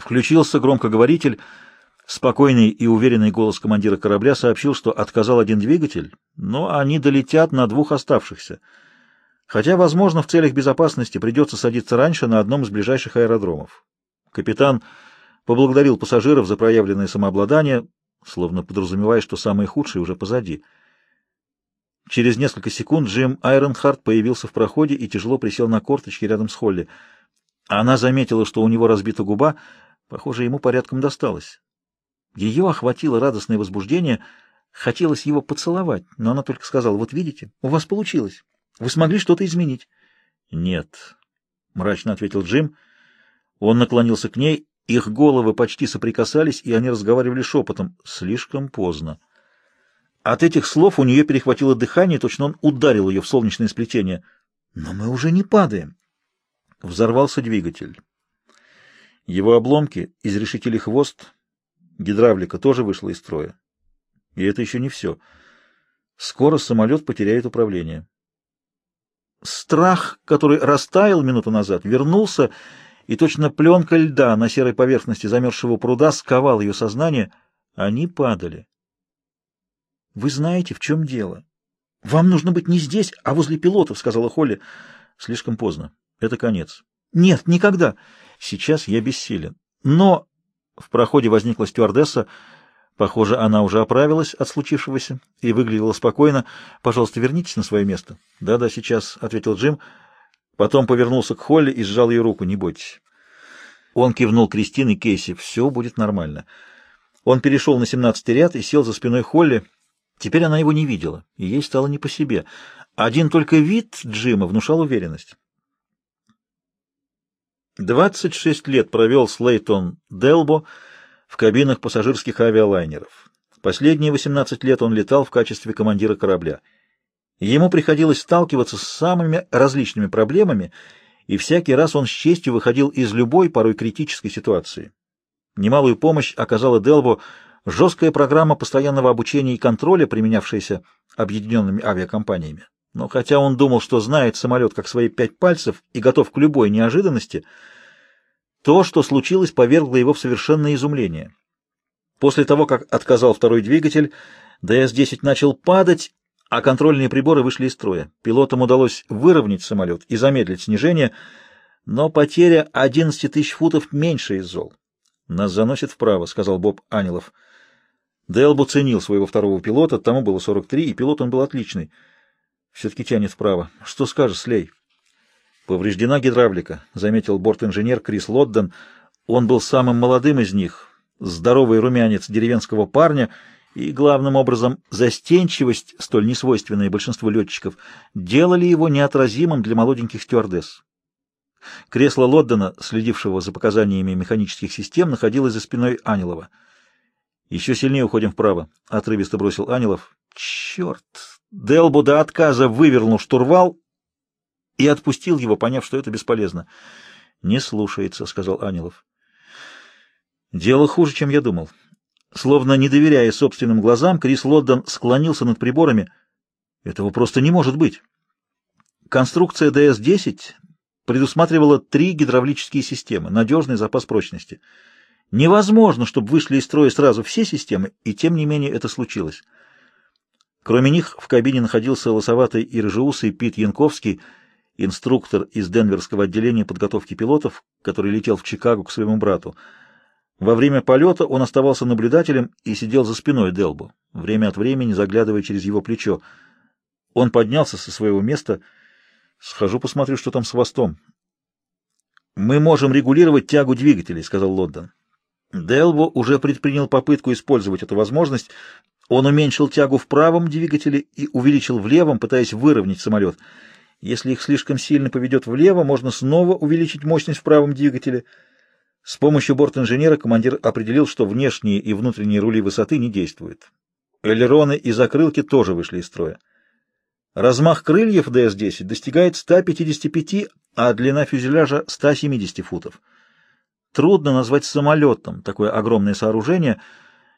Включился громкоговоритель. Спокойный и уверенный голос командира корабля сообщил, что отказал один двигатель, но они долетят на двух оставшихся. Хотя, возможно, в целях безопасности придется садиться раньше на одном из ближайших аэродромов. Капитан поблагодарил пассажиров за проявленное самообладание, словно подразумевая, что самое худшее уже позади. Через несколько секунд Джим Айронхарт появился в проходе и тяжело присел на корточки рядом с Холли. Она заметила, что у него разбита губа, похоже, ему порядком досталось. Ее охватило радостное возбуждение, хотелось его поцеловать, но она только сказала, «Вот видите, у вас получилось, вы смогли что-то изменить». «Нет», — мрачно ответил Джим. Он наклонился к ней, их головы почти соприкасались, и они разговаривали шепотом. Слишком поздно. От этих слов у нее перехватило дыхание, точно он ударил ее в солнечное сплетение. «Но мы уже не падаем». Взорвался двигатель. Его обломки изрешетили хвост, гидравлика тоже вышла из строя. И это еще не все. Скоро самолет потеряет управление. Страх, который растаял минуту назад, вернулся, и точно пленка льда на серой поверхности замерзшего пруда сковал ее сознание. Они падали. — Вы знаете, в чем дело. — Вам нужно быть не здесь, а возле пилотов, — сказала Холли. — Слишком поздно. Это конец. — Нет, никогда. Сейчас я бессилен. Но... В проходе возникла стюардесса. Похоже, она уже оправилась от случившегося и выглядела спокойно. «Пожалуйста, вернитесь на свое место». «Да-да, сейчас», — ответил Джим. Потом повернулся к Холли и сжал ее руку. «Не бойтесь». Он кивнул Кристин и Кейси. «Все будет нормально». Он перешел на семнадцатый ряд и сел за спиной Холли. Теперь она его не видела, и ей стало не по себе. Один только вид Джима внушал уверенность. 26 лет провел Слейтон Делбо в кабинах пассажирских авиалайнеров. Последние 18 лет он летал в качестве командира корабля. Ему приходилось сталкиваться с самыми различными проблемами, и всякий раз он с честью выходил из любой, порой критической ситуации. Немалую помощь оказала Делбо жесткая программа постоянного обучения и контроля, применявшаяся объединенными авиакомпаниями. Но хотя он думал, что знает самолет как свои пять пальцев и готов к любой неожиданности, то, что случилось, повергло его в совершенное изумление. После того, как отказал второй двигатель, ДС-10 начал падать, а контрольные приборы вышли из строя. Пилотам удалось выровнять самолет и замедлить снижение, но потеря 11 тысяч футов меньше из зол. «Нас заносит вправо», — сказал Боб Анилов. Делбу ценил своего второго пилота, тому было 43, и пилот он был отличный. Все-таки тянет вправо. Что скажешь, Слей? Повреждена гидравлика, заметил борт-инженер Крис Лодден. Он был самым молодым из них, здоровый румянец деревенского парня, и, главным образом, застенчивость, столь несвойственная большинству летчиков, делали его неотразимым для молоденьких стюардесс. Кресло Лоддена, следившего за показаниями механических систем, находилось за спиной Анилова. «Еще сильнее уходим вправо», — отрывисто бросил Анилов. «Черт!» Делбу до отказа вывернул штурвал и отпустил его, поняв, что это бесполезно. «Не слушается», — сказал Анилов. «Дело хуже, чем я думал». Словно не доверяя собственным глазам, Крис Лоддон склонился над приборами. Этого просто не может быть. Конструкция ДС-10 предусматривала три гидравлические системы, надежный запас прочности. Невозможно, чтобы вышли из строя сразу все системы, и тем не менее это случилось. Кроме них в кабине находился лосоватый и рыжеусый Пит Янковский, инструктор из Денверского отделения подготовки пилотов, который летел в Чикаго к своему брату. Во время полета он оставался наблюдателем и сидел за спиной Делбу, время от времени заглядывая через его плечо. Он поднялся со своего места. «Схожу посмотрю, что там с хвостом». «Мы можем регулировать тягу двигателей», — сказал Лондон. Делбо уже предпринял попытку использовать эту возможность, он уменьшил тягу в правом двигателе и увеличил в левом, пытаясь выровнять самолет. Если их слишком сильно поведет влево, можно снова увеличить мощность в правом двигателе. С помощью борт-инженера командир определил, что внешние и внутренние рули высоты не действуют. Элероны и закрылки тоже вышли из строя. Размах крыльев ДС-10 достигает 155, а длина фюзеляжа 170 футов. Трудно назвать самолетом такое огромное сооружение —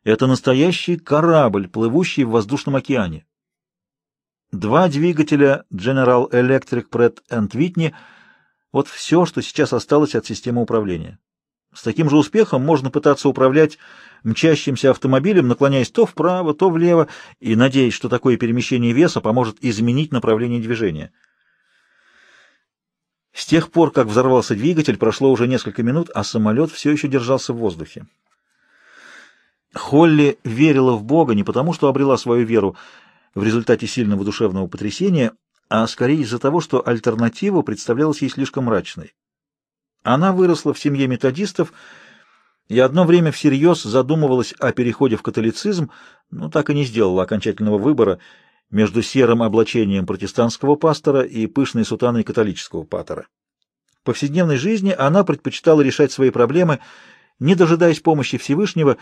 это настоящий корабль, плывущий в воздушном океане. Два двигателя General Electric Pratt Whitney — вот все, что сейчас осталось от системы управления. С таким же успехом можно пытаться управлять мчащимся автомобилем, наклоняясь то вправо, то влево, и надеясь, что такое перемещение веса поможет изменить направление движения. С тех пор, как взорвался двигатель, прошло уже несколько минут, а самолет все еще держался в воздухе. Холли верила в Бога не потому, что обрела свою веру в результате сильного душевного потрясения, а скорее из-за того, что альтернатива представлялась ей слишком мрачной. Она выросла в семье методистов и одно время всерьез задумывалась о переходе в католицизм, но так и не сделала окончательного выбора между серым облачением протестантского пастора и пышной сутаной католического патера. В повседневной жизни она предпочитала решать свои проблемы, не дожидаясь помощи Всевышнего,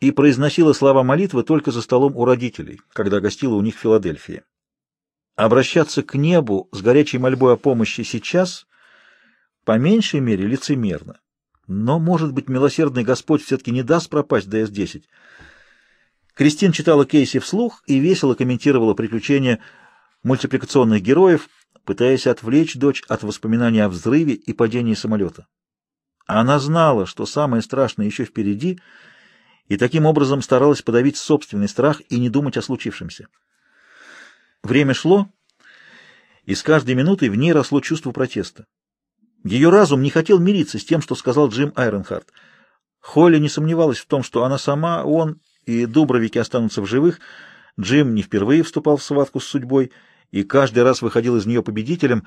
и произносила слова молитвы только за столом у родителей, когда гостила у них в Филадельфии. Обращаться к небу с горячей мольбой о помощи сейчас, по меньшей мере, лицемерно. Но, может быть, милосердный Господь все-таки не даст пропасть ДС-10. Кристин читала Кейси вслух и весело комментировала приключения мультипликационных героев, пытаясь отвлечь дочь от воспоминаний о взрыве и падении самолета. Она знала, что самое страшное еще впереди — и таким образом старалась подавить собственный страх и не думать о случившемся. Время шло, и с каждой минутой в ней росло чувство протеста. Ее разум не хотел мириться с тем, что сказал Джим Айронхарт. Холли не сомневалась в том, что она сама, он и Дубровики останутся в живых. Джим не впервые вступал в схватку с судьбой и каждый раз выходил из нее победителем,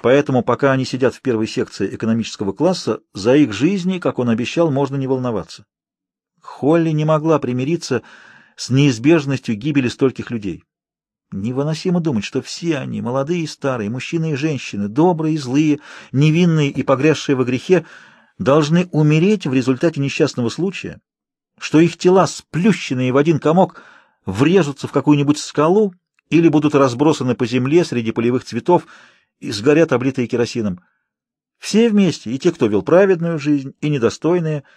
поэтому пока они сидят в первой секции экономического класса, за их жизни, как он обещал, можно не волноваться. Холли не могла примириться с неизбежностью гибели стольких людей. Невыносимо думать, что все они, молодые и старые, мужчины и женщины, добрые и злые, невинные и погрязшие во грехе, должны умереть в результате несчастного случая, что их тела, сплющенные в один комок, врежутся в какую-нибудь скалу или будут разбросаны по земле среди полевых цветов и сгорят, облитые керосином. Все вместе, и те, кто вел праведную жизнь, и недостойные —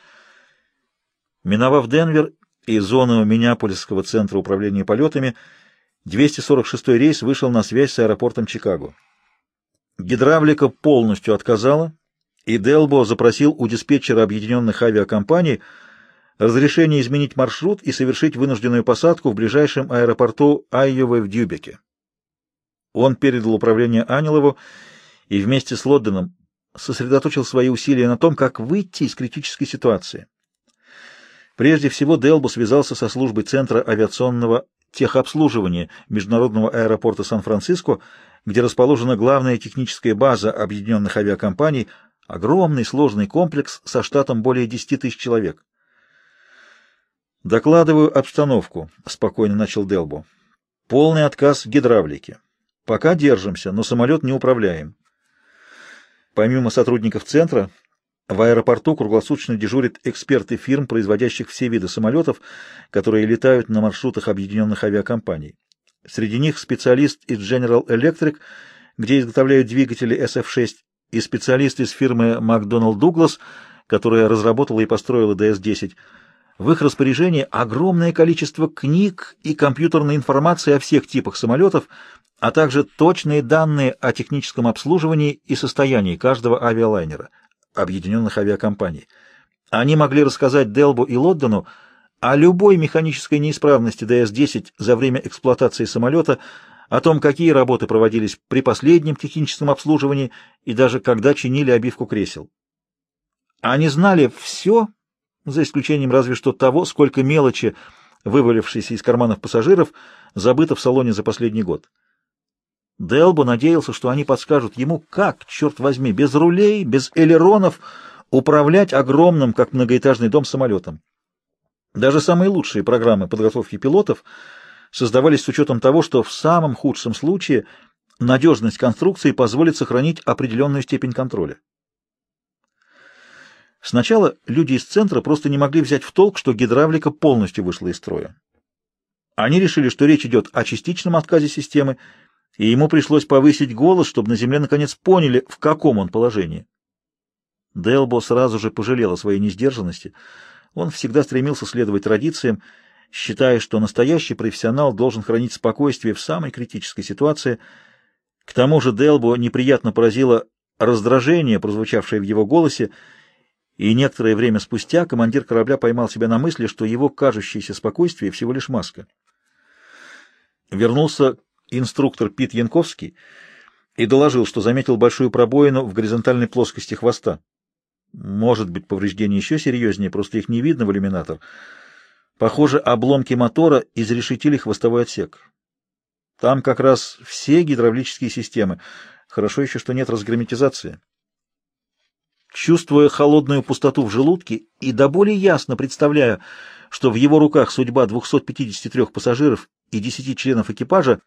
Миновав Денвер и зону Миннеаполисского центра управления полетами, 246-й рейс вышел на связь с аэропортом Чикаго. Гидравлика полностью отказала, и Делбо запросил у диспетчера объединенных авиакомпаний разрешение изменить маршрут и совершить вынужденную посадку в ближайшем аэропорту Айове в Дюбеке. Он передал управление Анилову и вместе с Лодденом сосредоточил свои усилия на том, как выйти из критической ситуации. Прежде всего Делбу связался со службой Центра авиационного техобслуживания Международного аэропорта Сан-Франциско, где расположена главная техническая база объединенных авиакомпаний, огромный сложный комплекс со штатом более 10 тысяч человек. «Докладываю обстановку», — спокойно начал Делбу. «Полный отказ гидравлики. Пока держимся, но самолет не управляем. Помимо сотрудников центра, в аэропорту круглосуточно дежурят эксперты фирм, производящих все виды самолетов, которые летают на маршрутах объединенных авиакомпаний. Среди них специалист из General Electric, где изготовляют двигатели SF-6, и специалист из фирмы McDonnell Douglas, которая разработала и построила DS-10. В их распоряжении огромное количество книг и компьютерной информации о всех типах самолетов, а также точные данные о техническом обслуживании и состоянии каждого авиалайнера – объединенных авиакомпаний. Они могли рассказать Делбу и Лоддону о любой механической неисправности ДС-10 за время эксплуатации самолета, о том, какие работы проводились при последнем техническом обслуживании и даже когда чинили обивку кресел. Они знали все, за исключением разве что того, сколько мелочи, вывалившейся из карманов пассажиров, забыто в салоне за последний год. Делбо надеялся, что они подскажут ему, как, черт возьми, без рулей, без элеронов управлять огромным, как многоэтажный дом, самолетом. Даже самые лучшие программы подготовки пилотов создавались с учетом того, что в самом худшем случае надежность конструкции позволит сохранить определенную степень контроля. Сначала люди из центра просто не могли взять в толк, что гидравлика полностью вышла из строя. Они решили, что речь идет о частичном отказе системы, и ему пришлось повысить голос, чтобы на земле наконец поняли, в каком он положении. Делбо сразу же пожалел о своей несдержанности. Он всегда стремился следовать традициям, считая, что настоящий профессионал должен хранить спокойствие в самой критической ситуации. К тому же Делбо неприятно поразило раздражение, прозвучавшее в его голосе, И некоторое время спустя командир корабля поймал себя на мысли, что его кажущееся спокойствие всего лишь маска. Вернулся инструктор Пит Янковский и доложил, что заметил большую пробоину в горизонтальной плоскости хвоста. Может быть, повреждения еще серьезнее, просто их не видно в иллюминатор. Похоже, обломки мотора изрешетили хвостовой отсек. Там как раз все гидравлические системы. Хорошо еще, что нет разгерметизации. Чувствуя холодную пустоту в желудке и до боли ясно представляя, что в его руках судьба 253 пассажиров и 10 членов экипажа,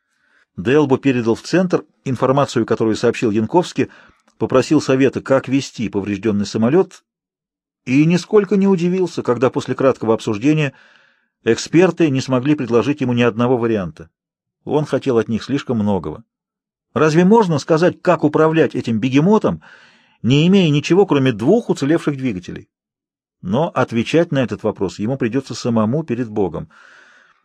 Делбо передал в центр информацию, которую сообщил Янковский, попросил совета, как вести поврежденный самолет, и нисколько не удивился, когда после краткого обсуждения эксперты не смогли предложить ему ни одного варианта. Он хотел от них слишком многого. Разве можно сказать, как управлять этим бегемотом, не имея ничего, кроме двух уцелевших двигателей? Но отвечать на этот вопрос ему придется самому перед Богом.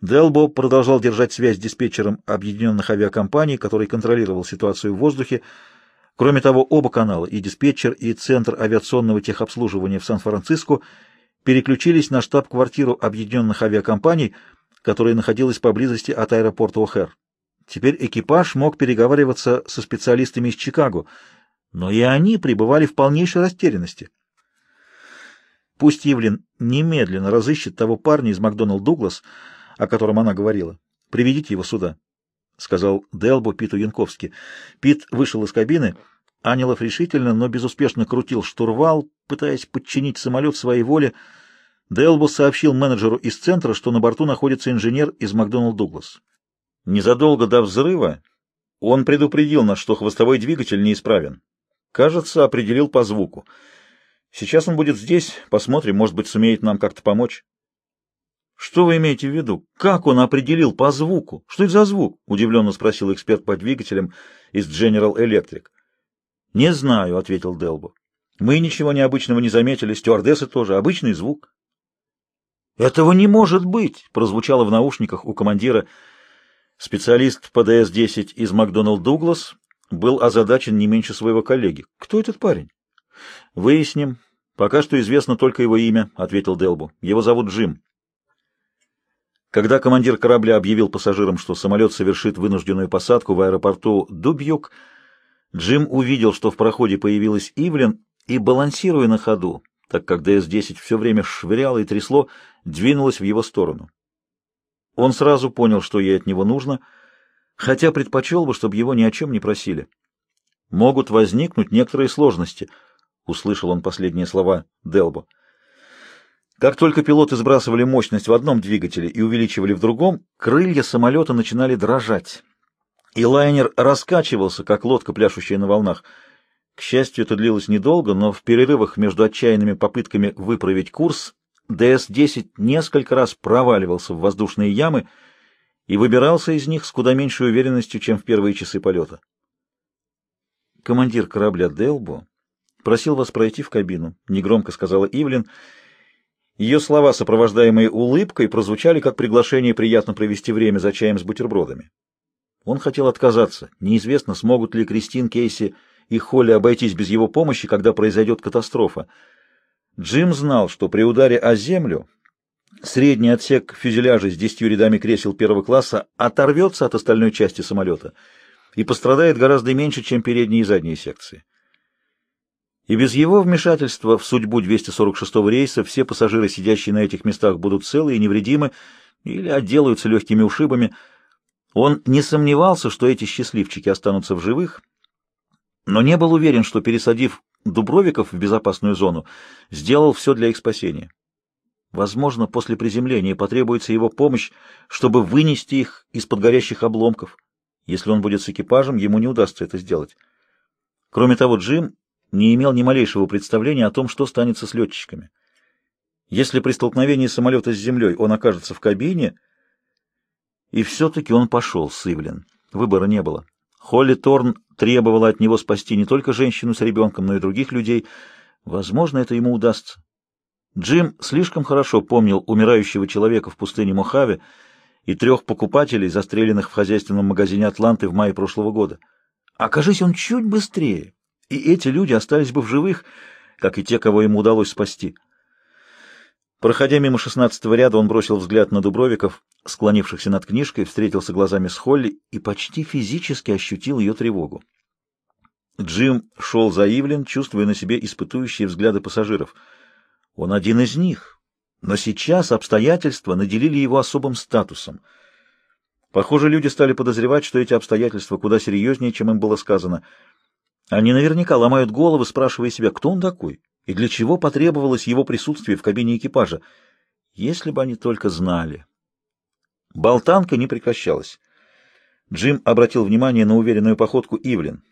Делбо продолжал держать связь с диспетчером объединенных авиакомпаний, который контролировал ситуацию в воздухе. Кроме того, оба канала, и диспетчер, и Центр авиационного техобслуживания в Сан-Франциско, переключились на штаб-квартиру объединенных авиакомпаний, которая находилась поблизости от аэропорта О'Хэр. Теперь экипаж мог переговариваться со специалистами из Чикаго, но и они пребывали в полнейшей растерянности. Пусть Ивлин немедленно разыщет того парня из Макдоналд Дуглас, о котором она говорила. Приведите его сюда, — сказал Делбо Питу Янковски. Пит вышел из кабины. Анилов решительно, но безуспешно крутил штурвал, пытаясь подчинить самолет своей воле. Делбо сообщил менеджеру из центра, что на борту находится инженер из Макдоналд Дуглас. Незадолго до взрыва он предупредил нас, что хвостовой двигатель неисправен. Кажется, определил по звуку. Сейчас он будет здесь, посмотрим, может быть, сумеет нам как-то помочь. Что вы имеете в виду? Как он определил по звуку? Что это за звук? Удивленно спросил эксперт по двигателям из General Electric. Не знаю, ответил Делбо. Мы ничего необычного не заметили, стюардессы тоже. Обычный звук. Этого не может быть, прозвучало в наушниках у командира. Специалист по ДС-10 из Макдоналд Дуглас был озадачен не меньше своего коллеги. Кто этот парень? Выясним. Пока что известно только его имя, ответил Делбо. Его зовут Джим. Когда командир корабля объявил пассажирам, что самолет совершит вынужденную посадку в аэропорту Дубьюк, Джим увидел, что в проходе появилась Ивлен и, балансируя на ходу, так как ДС-10 все время швыряло и трясло, двинулась в его сторону. Он сразу понял, что ей от него нужно, хотя предпочел бы, чтобы его ни о чем не просили. «Могут возникнуть некоторые сложности», — услышал он последние слова Делбо. Как только пилоты сбрасывали мощность в одном двигателе и увеличивали в другом, крылья самолета начинали дрожать. И лайнер раскачивался, как лодка, пляшущая на волнах. К счастью, это длилось недолго, но в перерывах между отчаянными попытками выправить курс ДС-10 несколько раз проваливался в воздушные ямы и выбирался из них с куда меньшей уверенностью, чем в первые часы полета. Командир корабля Делбо просил вас пройти в кабину, негромко сказала Ивлин, — ее слова, сопровождаемые улыбкой, прозвучали как приглашение приятно провести время за чаем с бутербродами. Он хотел отказаться. Неизвестно, смогут ли Кристин, Кейси и Холли обойтись без его помощи, когда произойдет катастрофа. Джим знал, что при ударе о землю средний отсек фюзеляжа с десятью рядами кресел первого класса оторвется от остальной части самолета и пострадает гораздо меньше, чем передние и задние секции. И без его вмешательства в судьбу 246-го рейса все пассажиры, сидящие на этих местах, будут целы и невредимы или отделаются легкими ушибами. Он не сомневался, что эти счастливчики останутся в живых, но не был уверен, что, пересадив Дубровиков в безопасную зону, сделал все для их спасения. Возможно, после приземления потребуется его помощь, чтобы вынести их из-под горящих обломков. Если он будет с экипажем, ему не удастся это сделать. Кроме того, Джим не имел ни малейшего представления о том, что станется с летчиками. Если при столкновении самолета с землей он окажется в кабине... И все-таки он пошел с Ивлен. Выбора не было. Холли Торн требовала от него спасти не только женщину с ребенком, но и других людей. Возможно, это ему удастся. Джим слишком хорошо помнил умирающего человека в пустыне Мохаве и трех покупателей, застреленных в хозяйственном магазине «Атланты» в мае прошлого года. Окажись он чуть быстрее, и эти люди остались бы в живых, как и те, кого ему удалось спасти. Проходя мимо шестнадцатого ряда, он бросил взгляд на Дубровиков, склонившихся над книжкой, встретился глазами с Холли и почти физически ощутил ее тревогу. Джим шел за Ивлин, чувствуя на себе испытующие взгляды пассажиров. Он один из них, но сейчас обстоятельства наделили его особым статусом. Похоже, люди стали подозревать, что эти обстоятельства куда серьезнее, чем им было сказано. Они наверняка ломают головы, спрашивая себя, кто он такой и для чего потребовалось его присутствие в кабине экипажа. Если бы они только знали. Болтанка не прекращалась. Джим обратил внимание на уверенную походку Ивлин.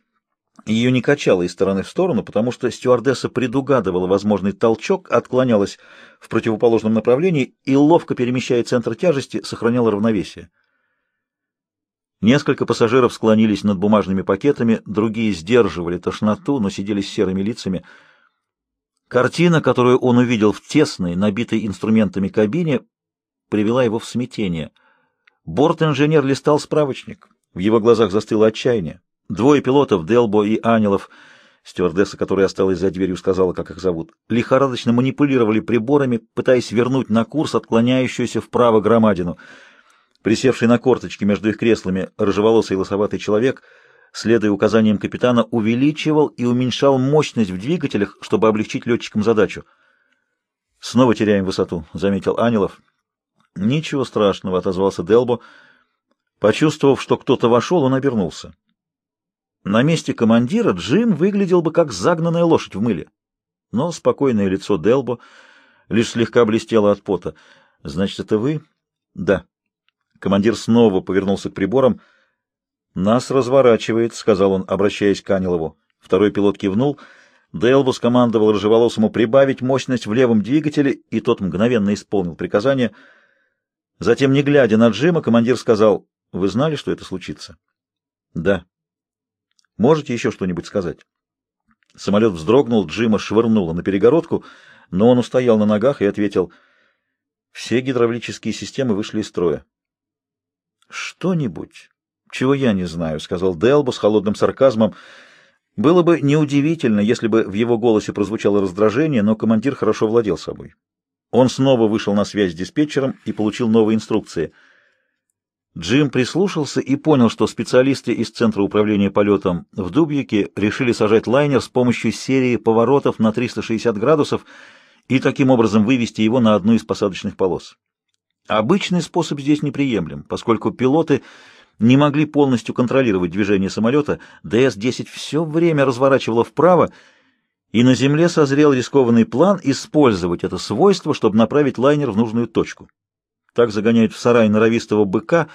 Ее не качало из стороны в сторону, потому что стюардесса предугадывала возможный толчок, отклонялась в противоположном направлении и, ловко перемещая центр тяжести, сохраняла равновесие. Несколько пассажиров склонились над бумажными пакетами, другие сдерживали тошноту, но сидели с серыми лицами. Картина, которую он увидел в тесной, набитой инструментами кабине, привела его в смятение. Борт-инженер листал справочник. В его глазах застыло отчаяние. Двое пилотов, Делбо и Анилов, стюардесса, которая осталась за дверью, сказала, как их зовут, лихорадочно манипулировали приборами, пытаясь вернуть на курс отклоняющуюся вправо громадину. Присевший на корточки между их креслами рыжеволосый лосоватый человек, следуя указаниям капитана, увеличивал и уменьшал мощность в двигателях, чтобы облегчить летчикам задачу. «Снова теряем высоту», — заметил Анилов. «Ничего страшного», — отозвался Делбо. Почувствовав, что кто-то вошел, он обернулся. На месте командира Джим выглядел бы как загнанная лошадь в мыле. Но спокойное лицо Делбо лишь слегка блестело от пота. «Значит, это вы?» «Да». Командир снова повернулся к приборам. «Нас разворачивает», — сказал он, обращаясь к Анилову. Второй пилот кивнул. Делбо скомандовал рыжеволосому прибавить мощность в левом двигателе, и тот мгновенно исполнил приказание. Затем, не глядя на Джима, командир сказал, «Вы знали, что это случится?» «Да». Можете еще что-нибудь сказать? Самолет вздрогнул, Джима швырнуло на перегородку, но он устоял на ногах и ответил, все гидравлические системы вышли из строя. Что-нибудь, чего я не знаю, сказал Делбо с холодным сарказмом. Было бы неудивительно, если бы в его голосе прозвучало раздражение, но командир хорошо владел собой. Он снова вышел на связь с диспетчером и получил новые инструкции — Джим прислушался и понял, что специалисты из Центра управления полетом в Дубьяке решили сажать лайнер с помощью серии поворотов на 360 градусов и таким образом вывести его на одну из посадочных полос. Обычный способ здесь неприемлем, поскольку пилоты не могли полностью контролировать движение самолета, ДС-10 все время разворачивало вправо, и на земле созрел рискованный план использовать это свойство, чтобы направить лайнер в нужную точку. Так загоняют в сарай норовистого быка,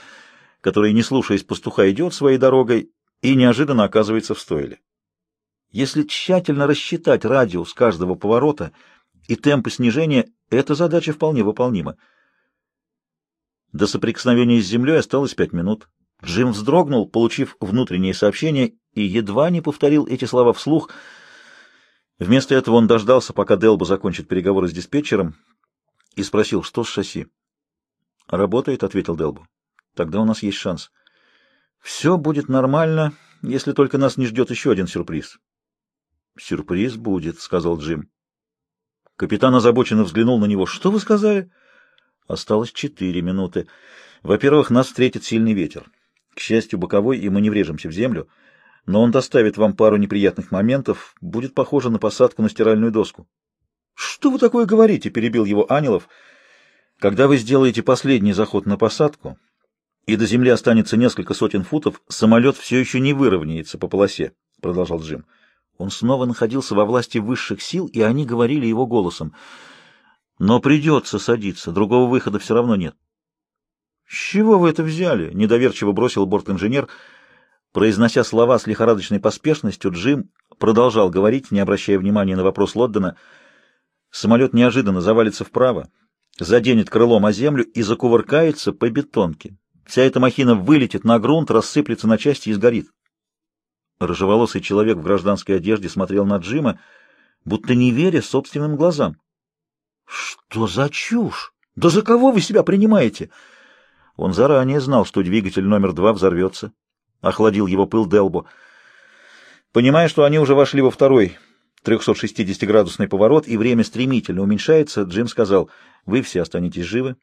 который, не слушаясь пастуха, идет своей дорогой и неожиданно оказывается в стойле. Если тщательно рассчитать радиус каждого поворота и темпы снижения, эта задача вполне выполнима. До соприкосновения с землей осталось пять минут. Джим вздрогнул, получив внутреннее сообщение, и едва не повторил эти слова вслух. Вместо этого он дождался, пока Делба закончит переговоры с диспетчером, и спросил, что с шасси. «Работает», — ответил Делбу. «Тогда у нас есть шанс». «Все будет нормально, если только нас не ждет еще один сюрприз». «Сюрприз будет», — сказал Джим. Капитан озабоченно взглянул на него. «Что вы сказали?» «Осталось четыре минуты. Во-первых, нас встретит сильный ветер. К счастью, боковой, и мы не врежемся в землю. Но он доставит вам пару неприятных моментов. Будет похоже на посадку на стиральную доску». «Что вы такое говорите?» — перебил его Анилов. Когда вы сделаете последний заход на посадку, и до земли останется несколько сотен футов, самолет все еще не выровняется по полосе, — продолжал Джим. Он снова находился во власти высших сил, и они говорили его голосом. Но придется садиться, другого выхода все равно нет. — С чего вы это взяли? — недоверчиво бросил борт-инженер. Произнося слова с лихорадочной поспешностью, Джим продолжал говорить, не обращая внимания на вопрос Лоддена. Самолет неожиданно завалится вправо, заденет крылом о землю и закувыркается по бетонке. Вся эта махина вылетит на грунт, рассыплется на части и сгорит. Рыжеволосый человек в гражданской одежде смотрел на Джима, будто не веря собственным глазам. — Что за чушь? Да за кого вы себя принимаете? Он заранее знал, что двигатель номер два взорвется. Охладил его пыл Делбо. Понимая, что они уже вошли во второй 360-градусный поворот, и время стремительно уменьшается, Джим сказал, «Вы все останетесь живы,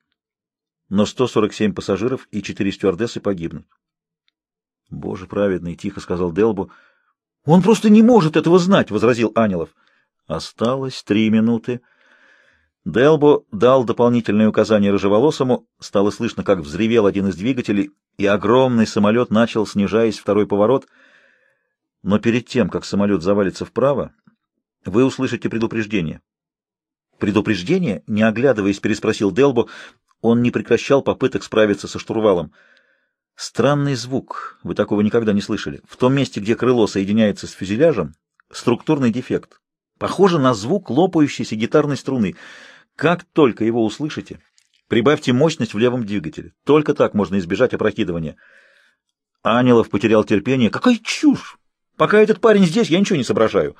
но 147 пассажиров и 4 стюардессы погибнут». «Боже праведный!» — тихо сказал Делбу. «Он просто не может этого знать!» — возразил Анилов. «Осталось три минуты». Делбо дал дополнительные указания рыжеволосому, стало слышно, как взревел один из двигателей, и огромный самолет начал, снижаясь, второй поворот. Но перед тем, как самолет завалится вправо, вы услышите предупреждение. «Предупреждение?» — не оглядываясь, переспросил Делбо. Он не прекращал попыток справиться со штурвалом. Странный звук, вы такого никогда не слышали. В том месте, где крыло соединяется с фюзеляжем, структурный дефект. Похоже на звук лопающейся гитарной струны — как только его услышите, прибавьте мощность в левом двигателе. Только так можно избежать опрокидывания. Анилов потерял терпение. Какая чушь! Пока этот парень здесь, я ничего не соображаю.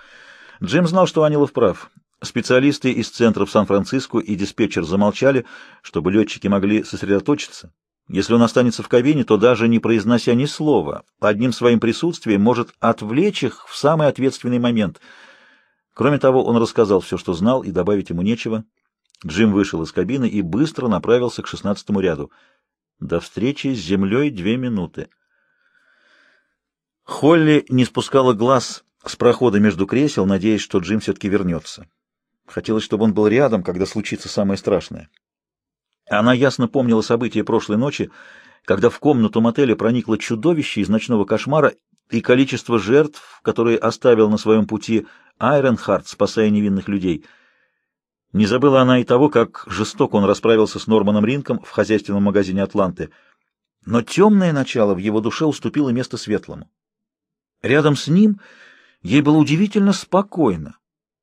Джим знал, что Анилов прав. Специалисты из центров Сан-Франциско и диспетчер замолчали, чтобы летчики могли сосредоточиться. Если он останется в кабине, то даже не произнося ни слова, одним своим присутствием может отвлечь их в самый ответственный момент. Кроме того, он рассказал все, что знал, и добавить ему нечего. Джим вышел из кабины и быстро направился к шестнадцатому ряду. До встречи с землей две минуты. Холли не спускала глаз с прохода между кресел, надеясь, что Джим все-таки вернется. Хотелось, чтобы он был рядом, когда случится самое страшное. Она ясно помнила события прошлой ночи, когда в комнату мотеля проникло чудовище из ночного кошмара и количество жертв, которые оставил на своем пути Айронхард, спасая невинных людей — не забыла она и того, как жестоко он расправился с Норманом Ринком в хозяйственном магазине «Атланты». Но темное начало в его душе уступило место светлому. Рядом с ним ей было удивительно спокойно.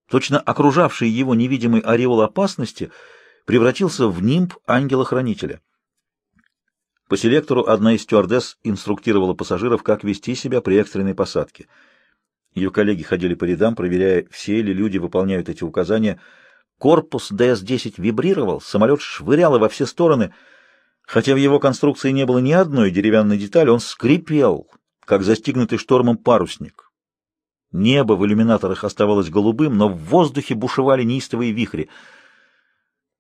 Точно окружавший его невидимый ореол опасности превратился в нимб ангела-хранителя. По селектору одна из стюардесс инструктировала пассажиров, как вести себя при экстренной посадке. Ее коллеги ходили по рядам, проверяя, все ли люди выполняют эти указания – Корпус ДС-10 вибрировал, самолет швыряло во все стороны. Хотя в его конструкции не было ни одной деревянной детали, он скрипел, как застигнутый штормом парусник. Небо в иллюминаторах оставалось голубым, но в воздухе бушевали неистовые вихри.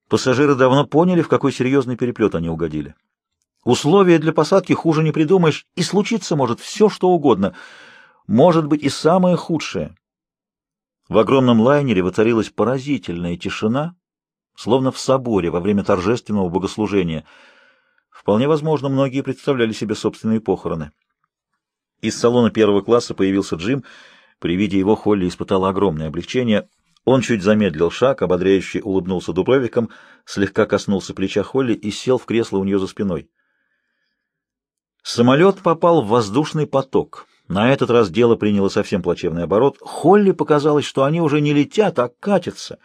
Пассажиры давно поняли, в какой серьезный переплет они угодили. Условия для посадки хуже не придумаешь, и случиться может все, что угодно. Может быть и самое худшее. В огромном лайнере воцарилась поразительная тишина, словно в соборе во время торжественного богослужения. Вполне возможно, многие представляли себе собственные похороны. Из салона первого класса появился Джим. При виде его Холли испытала огромное облегчение. Он чуть замедлил шаг, ободряюще улыбнулся дубровиком, слегка коснулся плеча Холли и сел в кресло у нее за спиной. Самолет попал в воздушный поток. На этот раз дело приняло совсем плачевный оборот. Холли показалось, что они уже не летят, а катятся.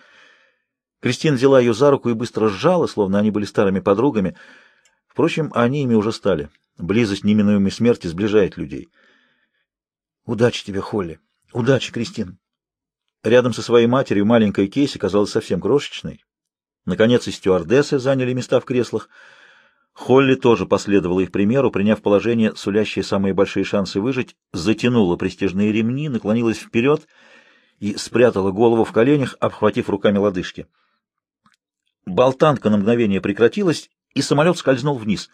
Кристин взяла ее за руку и быстро сжала, словно они были старыми подругами. Впрочем, они ими уже стали. Близость неминуемой смерти сближает людей. «Удачи тебе, Холли! Удачи, Кристин!» Рядом со своей матерью маленькая Кейси казалась совсем крошечной. Наконец и стюардессы заняли места в креслах — Холли тоже последовала их примеру, приняв положение, сулящее самые большие шансы выжить, затянула престижные ремни, наклонилась вперед и спрятала голову в коленях, обхватив руками лодыжки. Болтанка на мгновение прекратилась, и самолет скользнул вниз.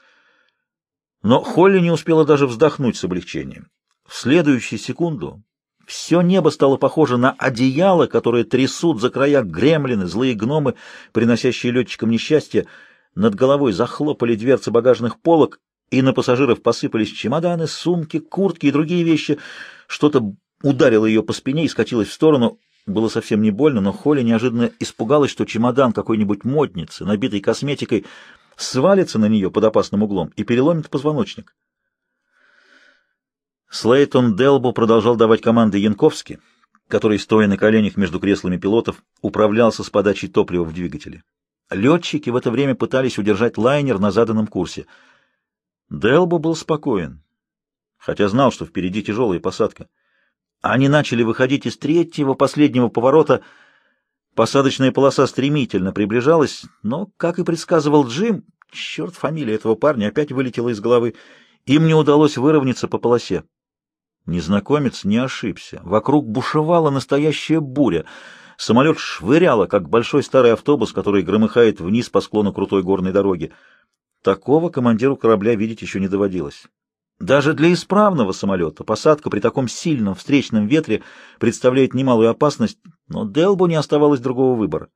Но Холли не успела даже вздохнуть с облегчением. В следующую секунду все небо стало похоже на одеяло, которое трясут за края гремлины, злые гномы, приносящие летчикам несчастье, над головой захлопали дверцы багажных полок, и на пассажиров посыпались чемоданы, сумки, куртки и другие вещи. Что-то ударило ее по спине и скатилось в сторону. Было совсем не больно, но Холли неожиданно испугалась, что чемодан какой-нибудь модницы, набитый косметикой, свалится на нее под опасным углом и переломит позвоночник. Слейтон Делбо продолжал давать команды Янковски, который, стоя на коленях между креслами пилотов, управлялся с подачей топлива в двигателе. Летчики в это время пытались удержать лайнер на заданном курсе. Делбо был спокоен, хотя знал, что впереди тяжелая посадка. Они начали выходить из третьего, последнего поворота. Посадочная полоса стремительно приближалась, но, как и предсказывал Джим, черт, фамилия этого парня опять вылетела из головы, им не удалось выровняться по полосе. Незнакомец не ошибся. Вокруг бушевала настоящая буря. Самолет швыряло, как большой старый автобус, который громыхает вниз по склону крутой горной дороги. Такого командиру корабля видеть еще не доводилось. Даже для исправного самолета посадка при таком сильном встречном ветре представляет немалую опасность, но Делбу не оставалось другого выбора.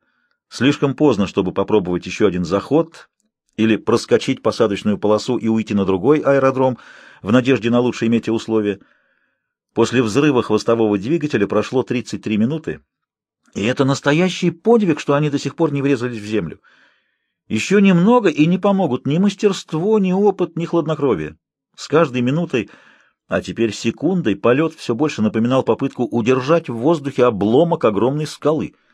Слишком поздно, чтобы попробовать еще один заход или проскочить посадочную полосу и уйти на другой аэродром в надежде на лучшие метеоусловия. После взрыва хвостового двигателя прошло 33 минуты, и это настоящий подвиг, что они до сих пор не врезались в землю. Еще немного, и не помогут ни мастерство, ни опыт, ни хладнокровие. С каждой минутой, а теперь секундой, полет все больше напоминал попытку удержать в воздухе обломок огромной скалы —